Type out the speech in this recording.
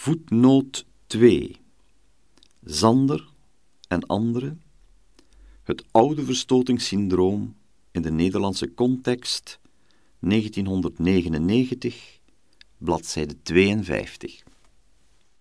Voetnoot 2 Zander en anderen Het oude verstotingssyndroom in de Nederlandse context 1999 bladzijde 52